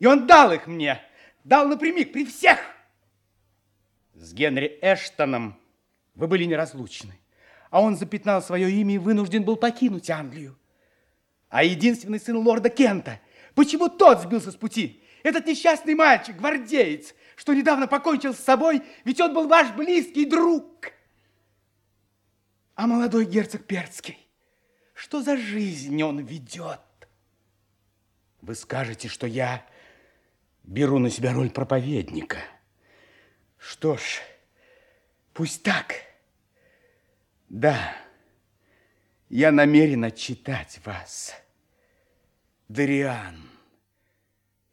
И он дал их мне, дал напрямик при всех. С Генри Эштоном вы были неразлучны, а он запятнал свое имя и вынужден был покинуть Англию. А единственный сын лорда Кента, почему тот сбился с пути? Этот несчастный мальчик, гвардеец, что недавно покончил с собой, ведь он был ваш близкий друг. А молодой герцог Перцкий, что за жизнь он ведет? Вы скажете, что я беру на себя роль проповедника. Что ж, пусть так. Да, я намерен отчитать вас. Дариан,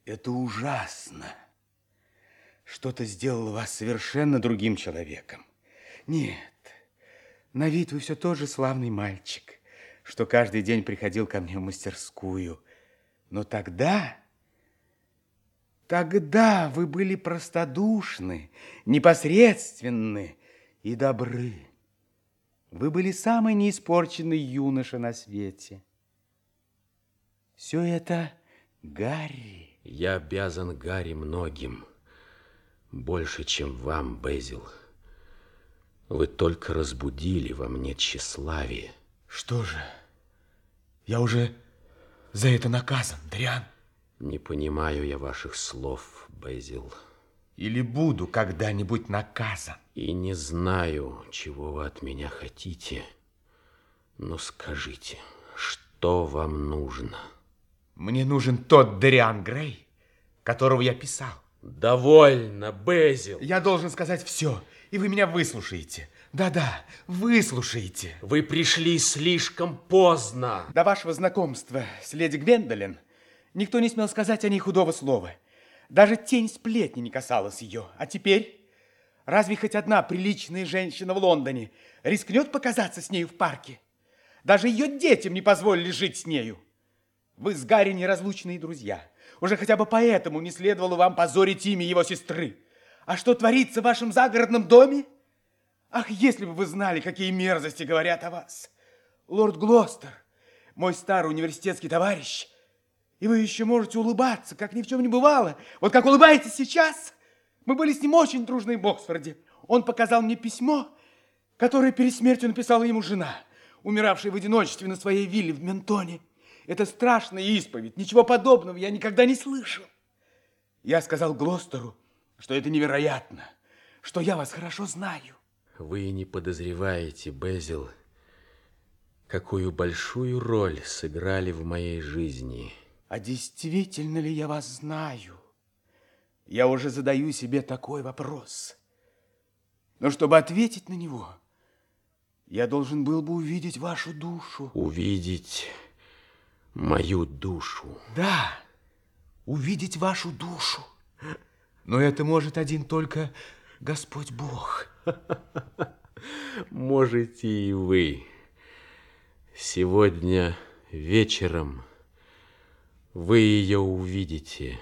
это ужасно. Что-то сделало вас совершенно другим человеком. Нет, на вид вы все тот же славный мальчик, что каждый день приходил ко мне в мастерскую. Но тогда Тогда вы были простодушны, непосредственны и добры. Вы были самый неиспорченный юноша на свете. Все это Гарри. Я обязан Гарри многим, больше, чем вам, Безил. Вы только разбудили во мне тщеславие. Что же, я уже за это наказан, Дриан. Не понимаю я ваших слов, Безил. Или буду когда-нибудь наказан. И не знаю, чего вы от меня хотите. Но скажите, что вам нужно? Мне нужен тот Дариан Грей, которого я писал. Довольно, Безил. Я должен сказать все, и вы меня выслушаете. Да-да, выслушаете. Вы пришли слишком поздно. До вашего знакомства с леди Гвендолин Никто не смел сказать о ней худого слова. Даже тень сплетни не касалась ее. А теперь, разве хоть одна приличная женщина в Лондоне рискнет показаться с нею в парке? Даже ее детям не позволили жить с нею. Вы с Гарри неразлучные друзья. Уже хотя бы поэтому не следовало вам позорить имя его сестры. А что творится в вашем загородном доме? Ах, если бы вы знали, какие мерзости говорят о вас. Лорд Глостер, мой старый университетский товарищ, и вы еще можете улыбаться, как ни в чем не бывало. Вот как улыбаетесь сейчас. Мы были с ним очень дружны в Оксфорде. Он показал мне письмо, которое перед смертью написала ему жена, умиравшая в одиночестве на своей вилле в Ментоне. Это страшная исповедь. Ничего подобного я никогда не слышал. Я сказал Глостеру, что это невероятно, что я вас хорошо знаю. Вы не подозреваете, Безил, какую большую роль сыграли в моей жизни – а действительно ли я вас знаю? Я уже задаю себе такой вопрос. Но чтобы ответить на него, я должен был бы увидеть вашу душу. Увидеть мою душу? Да, увидеть вашу душу. Но это может один только Господь Бог. Можете и вы. Сегодня вечером вы ее увидите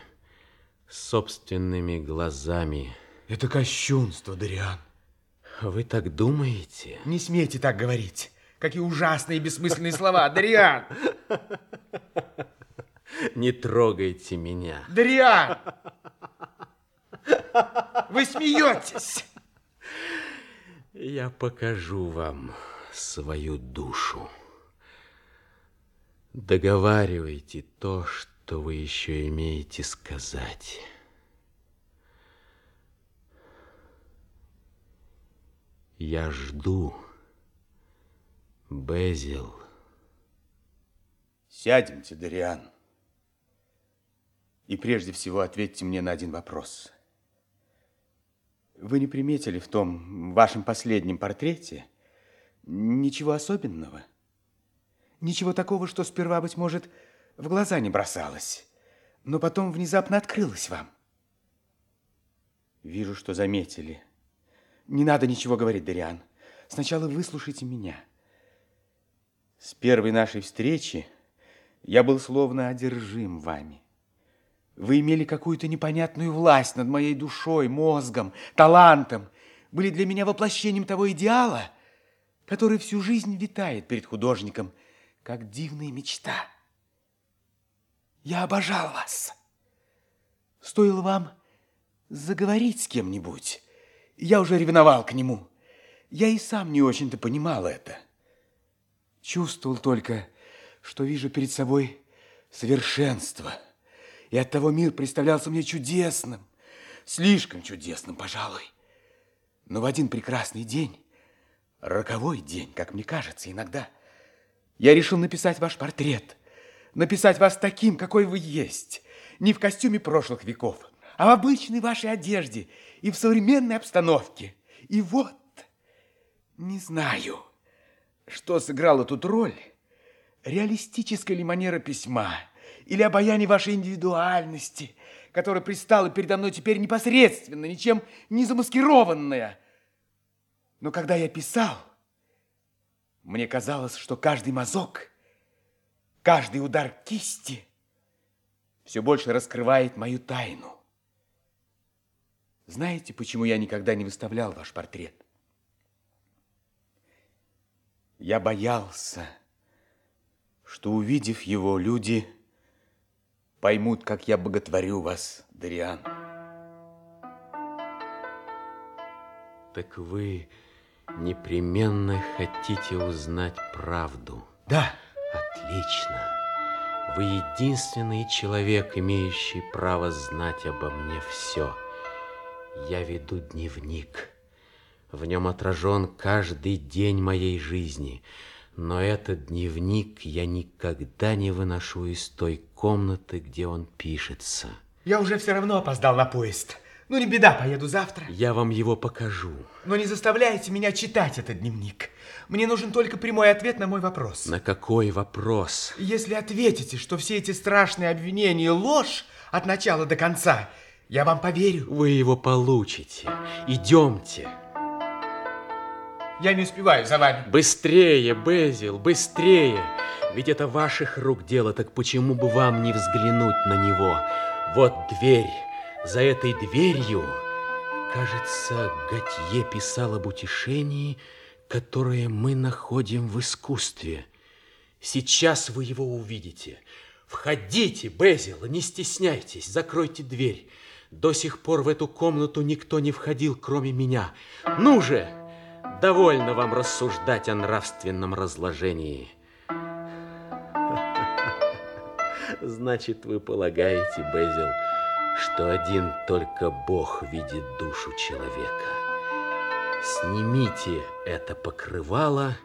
собственными глазами. Это кощунство, Дариан. Вы так думаете? Не смейте так говорить. Какие ужасные и бессмысленные слова, Дариан. Не трогайте меня. Дариан! Вы смеетесь. Я покажу вам свою душу. Договаривайте то, что вы еще имеете сказать. Я жду, Безил. Сядемте, Дариан. И прежде всего ответьте мне на один вопрос. Вы не приметили в том вашем последнем портрете ничего особенного? Ничего такого, что сперва, быть может, в глаза не бросалось, но потом внезапно открылось вам. Вижу, что заметили. Не надо ничего говорить, Дариан. Сначала выслушайте меня. С первой нашей встречи я был словно одержим вами. Вы имели какую-то непонятную власть над моей душой, мозгом, талантом. Были для меня воплощением того идеала, который всю жизнь витает перед художником – как дивная мечта. Я обожал вас. Стоило вам заговорить с кем-нибудь, я уже ревновал к нему. Я и сам не очень-то понимал это. Чувствовал только, что вижу перед собой совершенство. И оттого мир представлялся мне чудесным, слишком чудесным, пожалуй. Но в один прекрасный день, роковой день, как мне кажется иногда, я решил написать ваш портрет, написать вас таким, какой вы есть, не в костюме прошлых веков, а в обычной вашей одежде и в современной обстановке. И вот, не знаю, что сыграло тут роль, реалистическая ли манера письма или обаяние вашей индивидуальности, которая пристала передо мной теперь непосредственно, ничем не замаскированная. Но когда я писал, мне казалось, что каждый мазок, каждый удар кисти все больше раскрывает мою тайну. Знаете, почему я никогда не выставлял ваш портрет? Я боялся, что, увидев его, люди поймут, как я боготворю вас, Дариан. Так вы непременно хотите узнать правду? Да. Отлично. Вы единственный человек, имеющий право знать обо мне все. Я веду дневник. В нем отражен каждый день моей жизни. Но этот дневник я никогда не выношу из той комнаты, где он пишется. Я уже все равно опоздал на поезд. Ну, не беда, поеду завтра. Я вам его покажу. Но не заставляйте меня читать этот дневник. Мне нужен только прямой ответ на мой вопрос. На какой вопрос? Если ответите, что все эти страшные обвинения ложь от начала до конца, я вам поверю. Вы его получите. Идемте. Я не успеваю за вами. Быстрее, Безил, быстрее. Ведь это ваших рук дело, так почему бы вам не взглянуть на него? Вот дверь. За этой дверью, кажется, Готье писал об утешении, которое мы находим в искусстве. Сейчас вы его увидите. Входите, Безил, не стесняйтесь, закройте дверь. До сих пор в эту комнату никто не входил, кроме меня. Ну же, довольно вам рассуждать о нравственном разложении. Значит, вы полагаете, Безил, что один только Бог видит душу человека. Снимите это покрывало,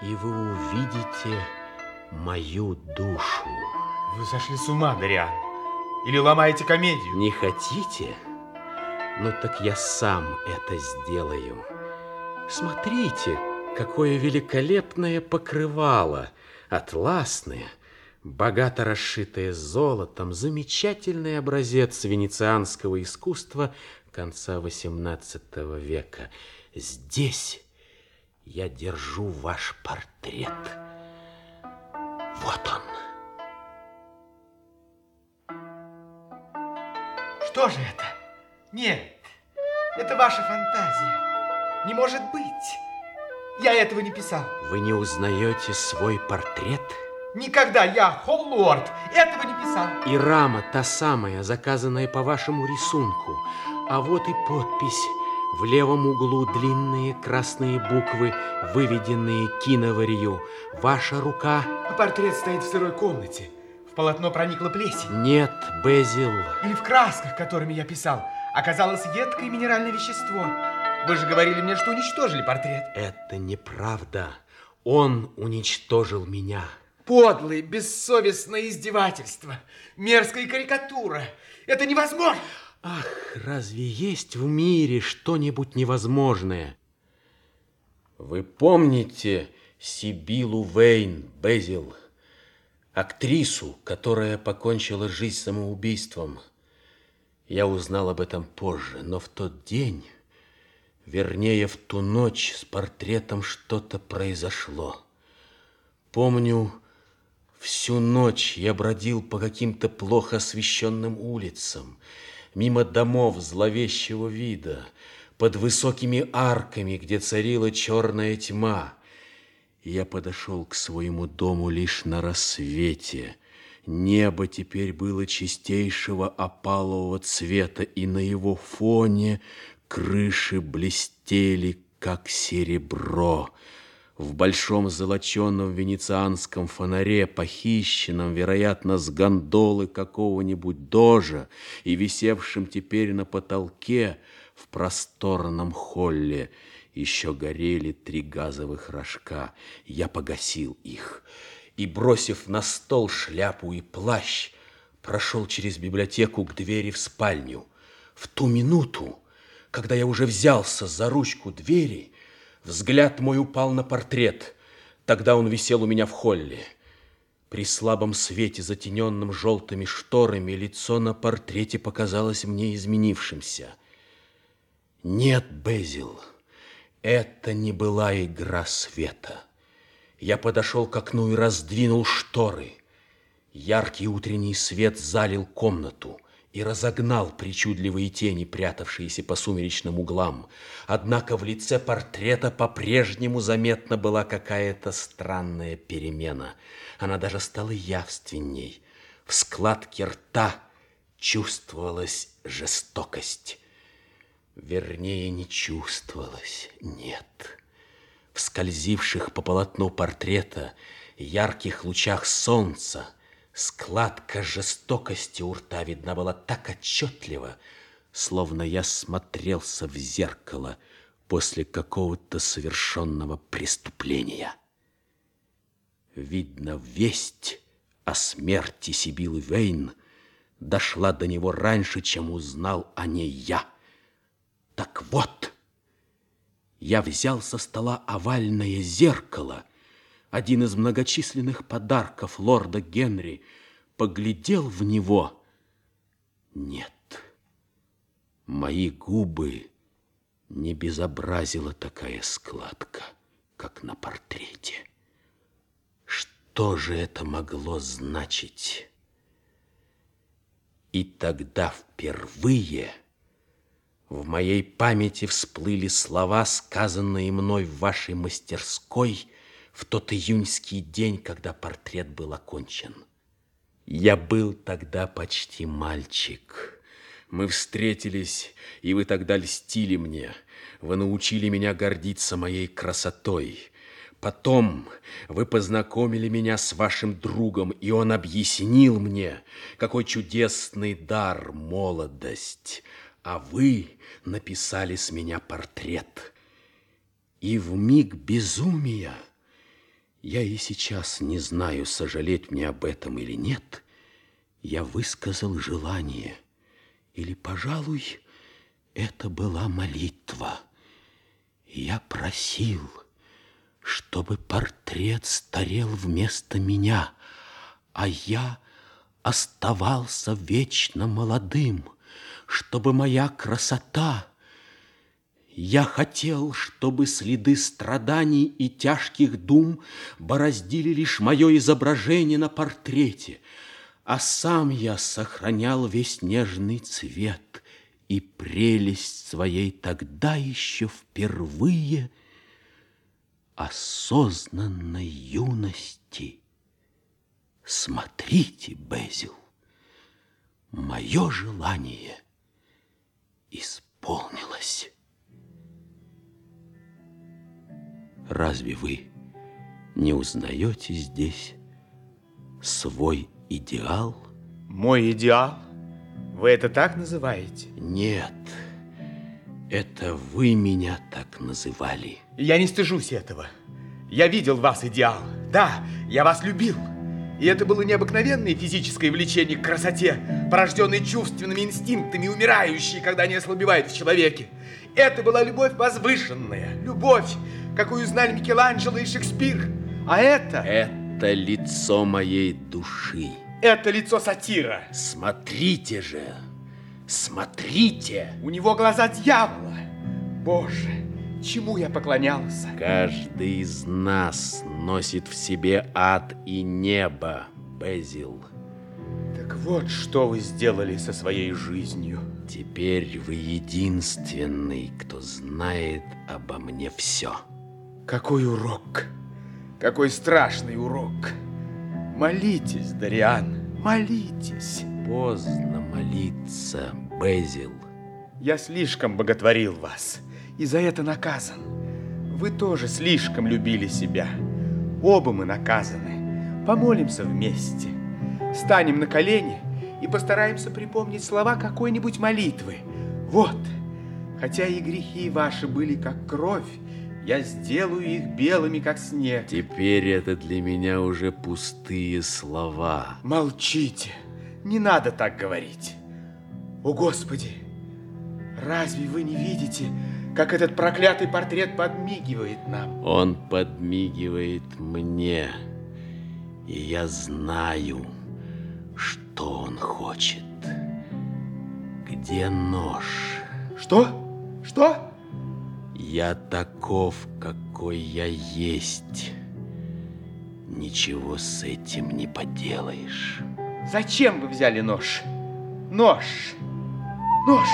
и вы увидите мою душу. Вы сошли с ума, Дариан. Или ломаете комедию? Не хотите? Ну так я сам это сделаю. Смотрите, какое великолепное покрывало, атласное, богато расшитое золотом, замечательный образец венецианского искусства конца XVIII века. Здесь я держу ваш портрет. Вот он. Что же это? Нет, это ваша фантазия. Не может быть. Я этого не писал. Вы не узнаете свой портрет? Никогда я, Холлорд, этого не писал. И рама та самая, заказанная по вашему рисунку. А вот и подпись. В левом углу длинные красные буквы, выведенные киноварью. Ваша рука... Портрет стоит в сырой комнате. В полотно проникла плесень. Нет, Безил. Или в красках, которыми я писал, оказалось едкое минеральное вещество. Вы же говорили мне, что уничтожили портрет. Это неправда. Он уничтожил меня. Подлое, бессовестное издевательство, мерзкая карикатура. Это невозможно. Ах, разве есть в мире что-нибудь невозможное? Вы помните Сибилу Вейн, Безил, актрису, которая покончила жизнь самоубийством? Я узнал об этом позже, но в тот день, вернее, в ту ночь с портретом что-то произошло. Помню, Всю ночь я бродил по каким-то плохо освещенным улицам, мимо домов зловещего вида, под высокими арками, где царила черная тьма. Я подошел к своему дому лишь на рассвете, Небо теперь было чистейшего опалового цвета, и на его фоне крыши блестели, как серебро. В большом золоченном венецианском фонаре, похищенном, вероятно, с гондолы какого-нибудь дожа и висевшем теперь на потолке в просторном холле, еще горели три газовых рожка. Я погасил их и, бросив на стол шляпу и плащ, прошел через библиотеку к двери в спальню. В ту минуту, когда я уже взялся за ручку двери, взгляд мой упал на портрет. Тогда он висел у меня в холле. При слабом свете, затененном желтыми шторами, лицо на портрете показалось мне изменившимся. Нет, Безил, это не была игра света. Я подошел к окну и раздвинул шторы. Яркий утренний свет залил комнату и разогнал причудливые тени, прятавшиеся по сумеречным углам. Однако в лице портрета по-прежнему заметна была какая-то странная перемена. Она даже стала явственней. В складке рта чувствовалась жестокость. Вернее, не чувствовалось, нет в скользивших по полотну портрета ярких лучах солнца складка жестокости у рта видна была так отчетливо, словно я смотрелся в зеркало после какого-то совершенного преступления. Видно, весть о смерти Сибилы Вейн дошла до него раньше, чем узнал о ней я. Так вот, я взял со стола овальное зеркало, один из многочисленных подарков лорда Генри, поглядел в него. Нет, мои губы не безобразила такая складка, как на портрете. Что же это могло значить? И тогда впервые... В моей памяти всплыли слова, сказанные мной в вашей мастерской в тот июньский день, когда портрет был окончен. Я был тогда почти мальчик. Мы встретились, и вы тогда льстили мне. Вы научили меня гордиться моей красотой. Потом вы познакомили меня с вашим другом, и он объяснил мне, какой чудесный дар молодость — а вы написали с меня портрет. И в миг безумия, я и сейчас не знаю, сожалеть мне об этом или нет, я высказал желание, или, пожалуй, это была молитва. Я просил, чтобы портрет старел вместо меня, а я оставался вечно молодым — чтобы моя красота... Я хотел, чтобы следы страданий и тяжких дум бороздили лишь мое изображение на портрете, а сам я сохранял весь нежный цвет и прелесть своей тогда еще впервые осознанной юности. Смотрите, Безил, мое желание — исполнилось. Разве вы не узнаете здесь свой идеал? Мой идеал? Вы это так называете? Нет, это вы меня так называли. Я не стыжусь этого. Я видел вас идеал. Да, я вас любил. И это было необыкновенное физическое влечение к красоте, порожденное чувственными инстинктами, умирающей, когда они ослабевают в человеке. Это была любовь возвышенная, любовь, какую знали Микеланджело и Шекспир. А это... Это лицо моей души. Это лицо сатира. Смотрите же, смотрите. У него глаза дьявола. Боже, чему я поклонялся? Каждый из нас носит в себе ад и небо, Безил. Так вот, что вы сделали со своей жизнью. Теперь вы единственный, кто знает обо мне все. Какой урок! Какой страшный урок! Молитесь, Дариан. молитесь. Поздно молиться, Безил. Я слишком боготворил вас, и за это наказан. Вы тоже слишком любили себя. Оба мы наказаны. Помолимся вместе. Станем на колени и постараемся припомнить слова какой-нибудь молитвы. Вот, хотя и грехи ваши были как кровь, я сделаю их белыми, как снег. Теперь это для меня уже пустые слова. Молчите. Не надо так говорить. О, Господи! Разве вы не видите, как этот проклятый портрет подмигивает нам? Он подмигивает мне, и я знаю, что он хочет. Где нож? Что? Что? Я таков, какой я есть. Ничего с этим не поделаешь. Зачем вы взяли нож? Нож! Нож!